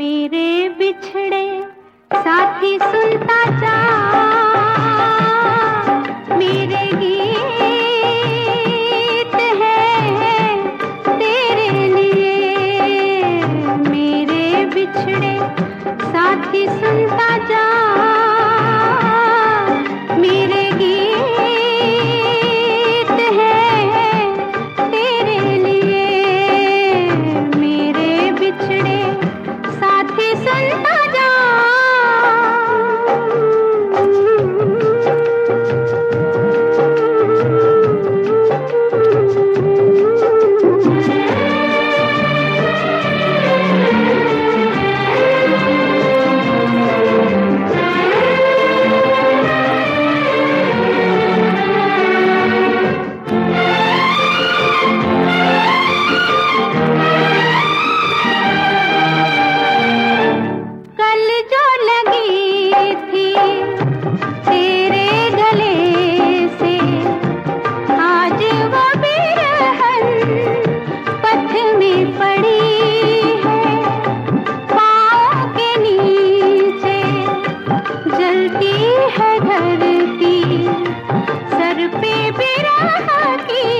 मेरे बिछड़े साथी सुनता जा। चलती है धरती सर पे बिरहा की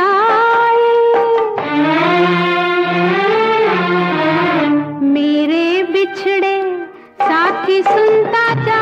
बिछड़े साथी सुनता जा